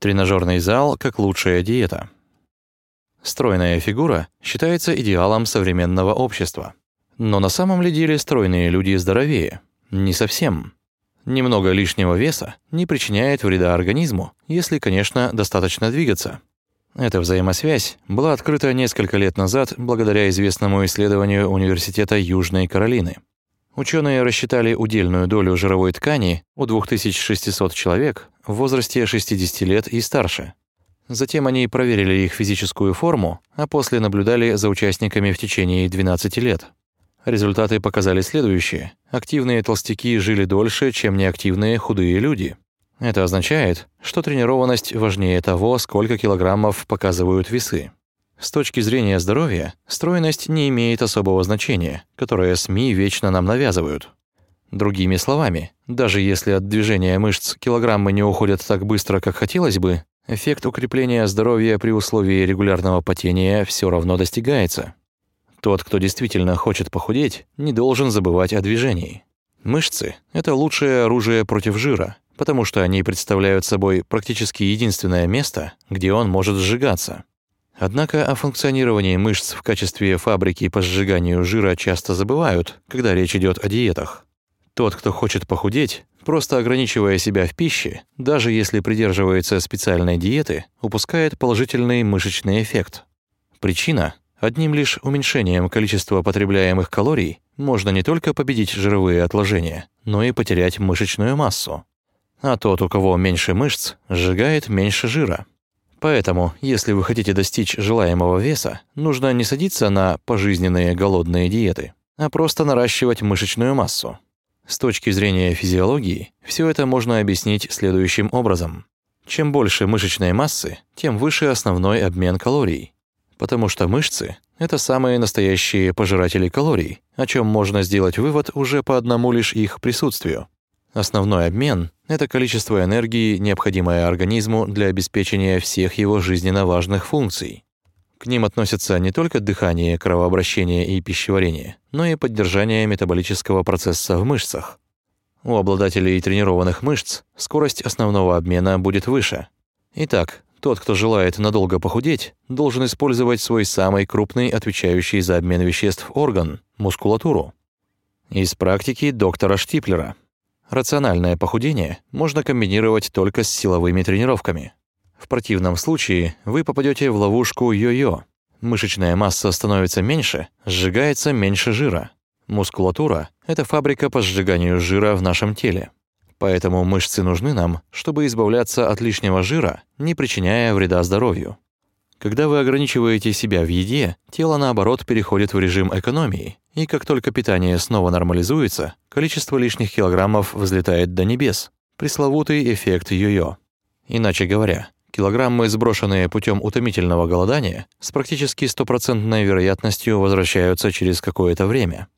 Тренажерный зал как лучшая диета. Стройная фигура считается идеалом современного общества. Но на самом ли деле стройные люди здоровее? Не совсем. Немного лишнего веса не причиняет вреда организму, если, конечно, достаточно двигаться. Эта взаимосвязь была открыта несколько лет назад благодаря известному исследованию Университета Южной Каролины. Ученые рассчитали удельную долю жировой ткани у 2600 человек в возрасте 60 лет и старше. Затем они проверили их физическую форму, а после наблюдали за участниками в течение 12 лет. Результаты показали следующее. Активные толстяки жили дольше, чем неактивные худые люди. Это означает, что тренированность важнее того, сколько килограммов показывают весы. С точки зрения здоровья, стройность не имеет особого значения, которое СМИ вечно нам навязывают. Другими словами, даже если от движения мышц килограммы не уходят так быстро, как хотелось бы, эффект укрепления здоровья при условии регулярного потения все равно достигается. Тот, кто действительно хочет похудеть, не должен забывать о движении. Мышцы – это лучшее оружие против жира, потому что они представляют собой практически единственное место, где он может сжигаться. Однако о функционировании мышц в качестве фабрики по сжиганию жира часто забывают, когда речь идет о диетах. Тот, кто хочет похудеть, просто ограничивая себя в пище, даже если придерживается специальной диеты, упускает положительный мышечный эффект. Причина – одним лишь уменьшением количества потребляемых калорий можно не только победить жировые отложения, но и потерять мышечную массу. А тот, у кого меньше мышц, сжигает меньше жира. Поэтому, если вы хотите достичь желаемого веса, нужно не садиться на пожизненные голодные диеты, а просто наращивать мышечную массу. С точки зрения физиологии, все это можно объяснить следующим образом. Чем больше мышечной массы, тем выше основной обмен калорий. Потому что мышцы – это самые настоящие пожиратели калорий, о чем можно сделать вывод уже по одному лишь их присутствию. Основной обмен – это количество энергии, необходимое организму для обеспечения всех его жизненно важных функций. К ним относятся не только дыхание, кровообращение и пищеварение, но и поддержание метаболического процесса в мышцах. У обладателей тренированных мышц скорость основного обмена будет выше. Итак, тот, кто желает надолго похудеть, должен использовать свой самый крупный, отвечающий за обмен веществ орган – мускулатуру. Из практики доктора Штиплера – Рациональное похудение можно комбинировать только с силовыми тренировками. В противном случае вы попадете в ловушку йо-йо. Мышечная масса становится меньше, сжигается меньше жира. Мускулатура – это фабрика по сжиганию жира в нашем теле. Поэтому мышцы нужны нам, чтобы избавляться от лишнего жира, не причиняя вреда здоровью. Когда вы ограничиваете себя в еде, тело, наоборот, переходит в режим экономии, и как только питание снова нормализуется, количество лишних килограммов взлетает до небес. Пресловутый эффект йо-йо. Иначе говоря, килограммы, сброшенные путем утомительного голодания, с практически стопроцентной вероятностью возвращаются через какое-то время.